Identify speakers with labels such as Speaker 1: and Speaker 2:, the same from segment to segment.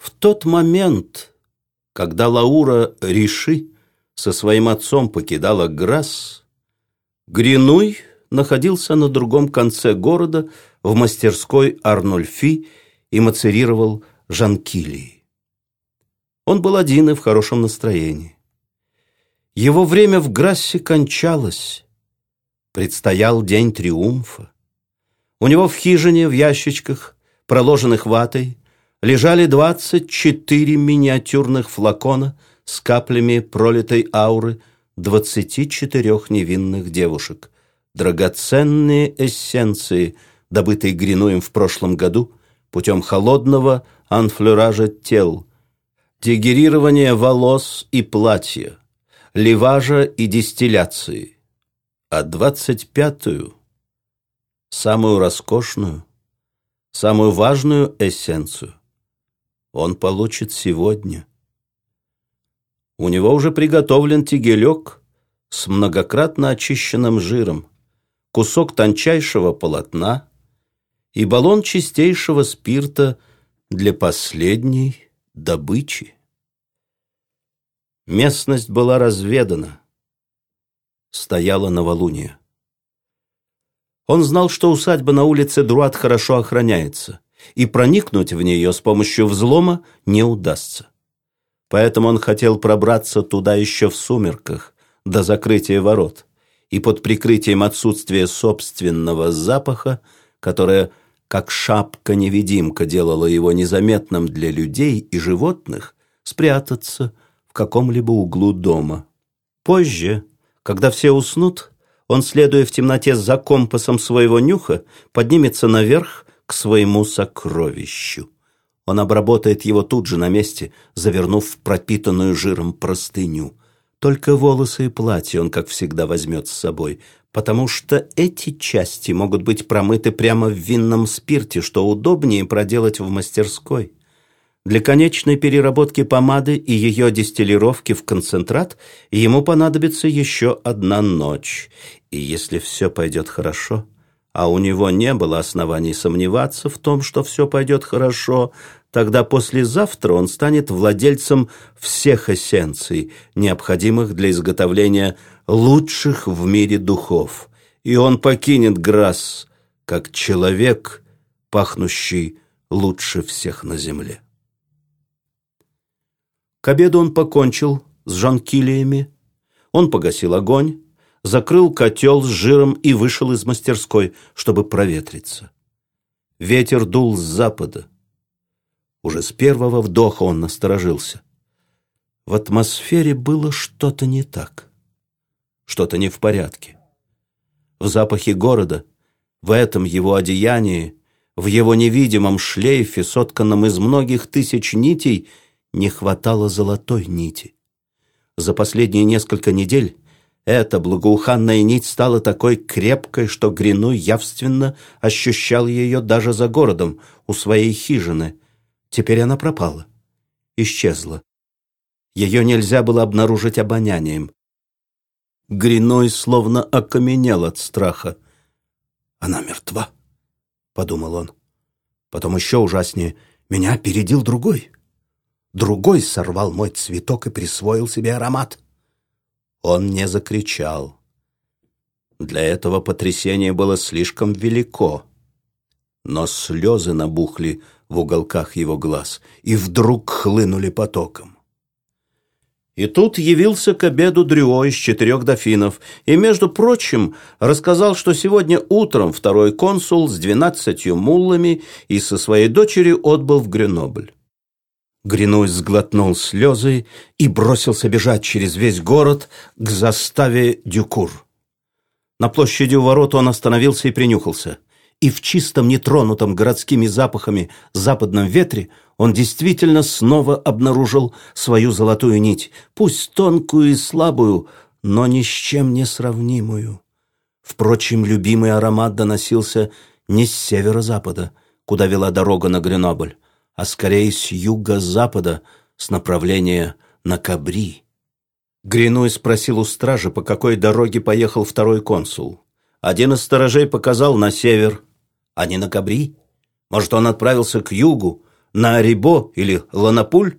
Speaker 1: В тот момент, когда Лаура Риши со своим отцом покидала Грасс, Гринуй находился на другом конце города в мастерской Арнольфи и мацерировал жанкилии. Он был один и в хорошем настроении. Его время в Грассе кончалось. Предстоял день триумфа. У него в хижине в ящичках, проложенных ватой, лежали двадцать четыре миниатюрных флакона с каплями пролитой ауры двадцати четырех невинных девушек, драгоценные эссенции, добытые Гринуем в прошлом году путем холодного анфлюража тел, дегерирования волос и платья, ливажа и дистилляции, а двадцать пятую, самую роскошную, самую важную эссенцию он получит сегодня. У него уже приготовлен тигелек с многократно очищенным жиром, кусок тончайшего полотна и баллон чистейшего спирта для последней добычи. Местность была разведана. Стояла новолуние. Он знал, что усадьба на улице Друат хорошо охраняется, и проникнуть в нее с помощью взлома не удастся. Поэтому он хотел пробраться туда еще в сумерках, до закрытия ворот, и под прикрытием отсутствия собственного запаха, которое, как шапка-невидимка, делала его незаметным для людей и животных, спрятаться в каком-либо углу дома. Позже, когда все уснут, он, следуя в темноте за компасом своего нюха, поднимется наверх к своему сокровищу. Он обработает его тут же на месте, завернув в пропитанную жиром простыню. Только волосы и платье он, как всегда, возьмет с собой, потому что эти части могут быть промыты прямо в винном спирте, что удобнее проделать в мастерской. Для конечной переработки помады и ее дистиллировки в концентрат ему понадобится еще одна ночь. И если все пойдет хорошо, а у него не было оснований сомневаться в том, что все пойдет хорошо, тогда послезавтра он станет владельцем всех эссенций, необходимых для изготовления лучших в мире духов. И он покинет Грасс, как человек, пахнущий лучше всех на земле. К обеду он покончил с жанкилиями. Он погасил огонь, закрыл котел с жиром и вышел из мастерской, чтобы проветриться. Ветер дул с запада. Уже с первого вдоха он насторожился. В атмосфере было что-то не так, что-то не в порядке. В запахе города, в этом его одеянии, в его невидимом шлейфе, сотканном из многих тысяч нитей, не хватало золотой нити. За последние несколько недель эта благоуханная нить стала такой крепкой, что Грину явственно ощущал ее даже за городом, у своей хижины. Теперь она пропала, исчезла. Ее нельзя было обнаружить обонянием. Гриной словно окаменел от страха. «Она мертва», — подумал он. Потом еще ужаснее. «Меня опередил другой». Другой сорвал мой цветок и присвоил себе аромат. Он не закричал. Для этого потрясение было слишком велико. Но слезы набухли в уголках его глаз и вдруг хлынули потоком. И тут явился к обеду Дрюо из четырех дофинов и, между прочим, рассказал, что сегодня утром второй консул с двенадцатью муллами и со своей дочерью отбыл в Гренобль. Гринуй сглотнул слезы и бросился бежать через весь город к заставе Дюкур. На площади у ворот он остановился и принюхался. И в чистом, нетронутом городскими запахами западном ветре он действительно снова обнаружил свою золотую нить, пусть тонкую и слабую, но ни с чем не сравнимую. Впрочем, любимый аромат доносился не с северо-запада, куда вела дорога на Гренобль, а скорее с юго-запада, с направления на Кабри. Гринуй спросил у стражи, по какой дороге поехал второй консул. Один из сторожей показал на север, а не на Кабри. Может, он отправился к югу, На Арибо или Ланапуль?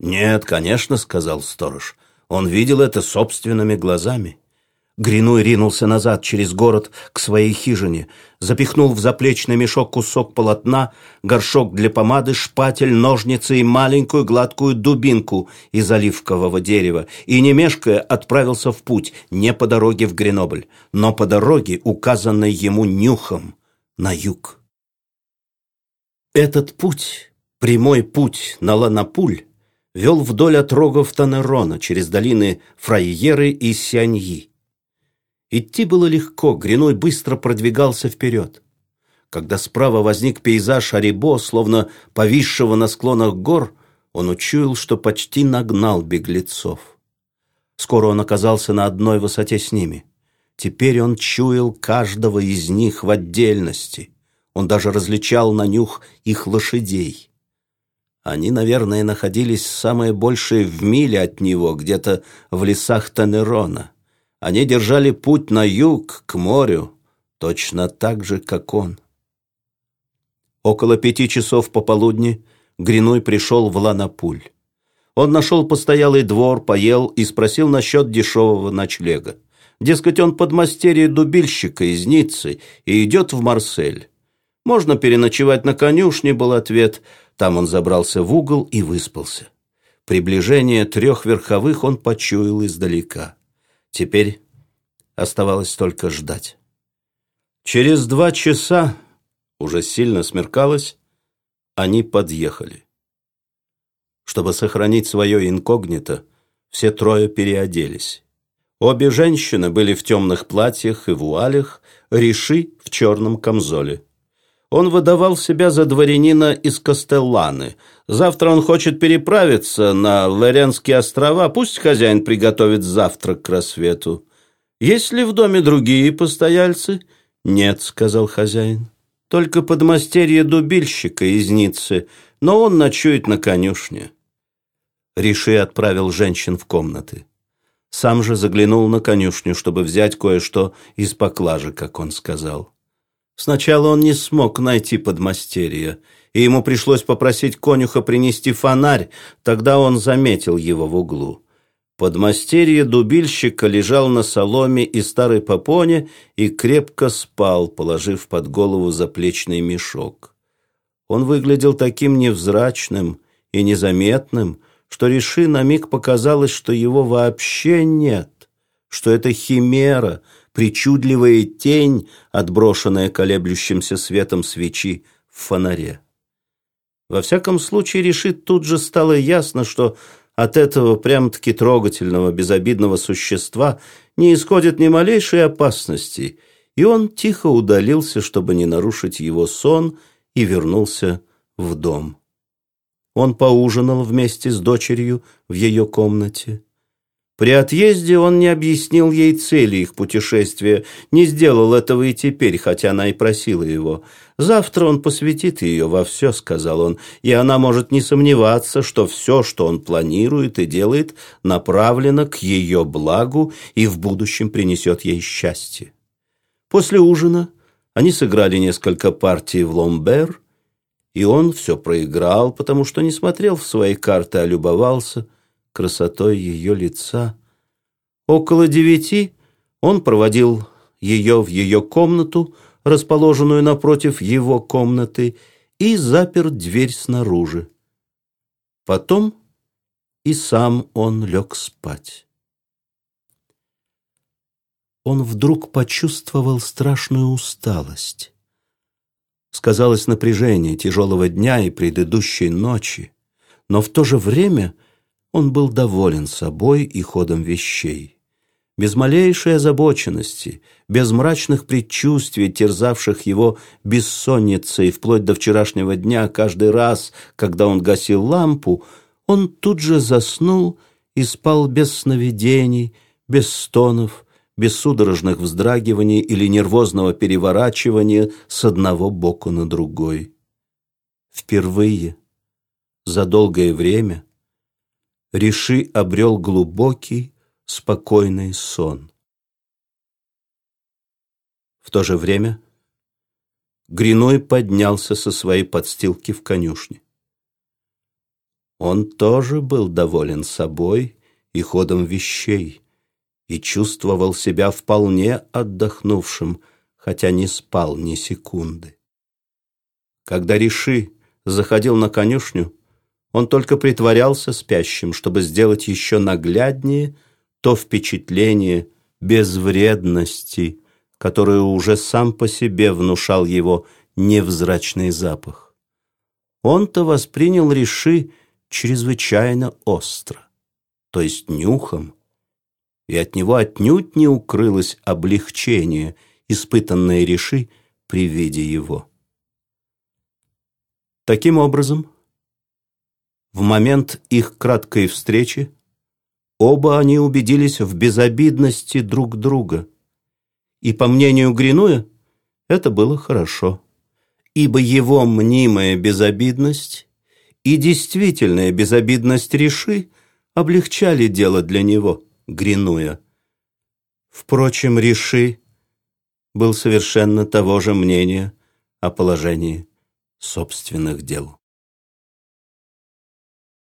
Speaker 1: Нет, конечно, сказал сторож. Он видел это собственными глазами. Гриной ринулся назад через город к своей хижине, запихнул в заплечный мешок кусок полотна, горшок для помады, шпатель, ножницы и маленькую гладкую дубинку из оливкового дерева и, не мешкая, отправился в путь, не по дороге в Гренобль, но по дороге, указанной ему нюхом, на юг. Этот путь, прямой путь на Ланапуль, вел вдоль отрогов Танерона через долины Фрайеры и Сяньи. Идти было легко, Гриной быстро продвигался вперед. Когда справа возник пейзаж Арибо, словно повисшего на склонах гор, он учуял, что почти нагнал беглецов. Скоро он оказался на одной высоте с ними. Теперь он чуял каждого из них в отдельности. Он даже различал на нюх их лошадей. Они, наверное, находились самые большие в миле от него, где-то в лесах Танерона. Они держали путь на юг, к морю, точно так же, как он. Около пяти часов пополудни Гриной пришел в Ланапуль. Он нашел постоялый двор, поел и спросил насчет дешевого ночлега. Дескать, он подмастерье дубильщика из Ниццы и идет в Марсель. «Можно переночевать на конюшне», был ответ. Там он забрался в угол и выспался. Приближение трех верховых он почуял издалека. Теперь оставалось только ждать. Через два часа, уже сильно смеркалось, они подъехали. Чтобы сохранить свое инкогнито, все трое переоделись. Обе женщины были в темных платьях и вуалях, Риши в черном камзоле. Он выдавал себя за дворянина из Кастелланы. Завтра он хочет переправиться на Лоренские острова. Пусть хозяин приготовит завтрак к рассвету. Есть ли в доме другие постояльцы? Нет, сказал хозяин. Только подмастерье дубильщика из Ниццы, но он ночует на конюшне. Риши отправил женщин в комнаты. Сам же заглянул на конюшню, чтобы взять кое-что из поклажи, как он сказал. Сначала он не смог найти подмастерья, и ему пришлось попросить конюха принести фонарь, тогда он заметил его в углу. Подмастерье дубильщика лежал на соломе и старой попоне и крепко спал, положив под голову заплечный мешок. Он выглядел таким невзрачным и незаметным, что Реши на миг показалось, что его вообще нет, что это химера — причудливая тень, отброшенная колеблющимся светом свечи в фонаре. Во всяком случае, решит тут же стало ясно, что от этого прям-таки трогательного, безобидного существа не исходит ни малейшей опасности, и он тихо удалился, чтобы не нарушить его сон, и вернулся в дом. Он поужинал вместе с дочерью в ее комнате. При отъезде он не объяснил ей цели их путешествия, не сделал этого и теперь, хотя она и просила его. «Завтра он посвятит ее во все», — сказал он, «и она может не сомневаться, что все, что он планирует и делает, направлено к ее благу и в будущем принесет ей счастье». После ужина они сыграли несколько партий в ломбер, и он все проиграл, потому что не смотрел в свои карты, а любовался — красотой ее лица. Около девяти он проводил ее в ее комнату, расположенную напротив его комнаты, и запер дверь снаружи. Потом и сам он лег спать. Он вдруг почувствовал страшную усталость. Сказалось напряжение тяжелого дня и предыдущей ночи, но в то же время он был доволен собой и ходом вещей. Без малейшей озабоченности, без мрачных предчувствий, терзавших его бессонницей вплоть до вчерашнего дня, каждый раз, когда он гасил лампу, он тут же заснул и спал без сновидений, без стонов, без судорожных вздрагиваний или нервозного переворачивания с одного боку на другой. Впервые за долгое время Риши обрел глубокий, спокойный сон. В то же время Гриной поднялся со своей подстилки в конюшне. Он тоже был доволен собой и ходом вещей и чувствовал себя вполне отдохнувшим, хотя не спал ни секунды. Когда Риши заходил на конюшню, он только притворялся спящим, чтобы сделать еще нагляднее то впечатление безвредности, которое уже сам по себе внушал его невзрачный запах. Он-то воспринял Риши чрезвычайно остро, то есть нюхом, и от него отнюдь не укрылось облегчение, испытанное Риши при виде его. Таким образом, в момент их краткой встречи оба они убедились в безобидности друг друга. И, по мнению Гринуя, это было хорошо, ибо его мнимая безобидность и действительная безобидность Риши облегчали дело для него, Гринуя. Впрочем, Риши был совершенно того же мнения о положении собственных дел.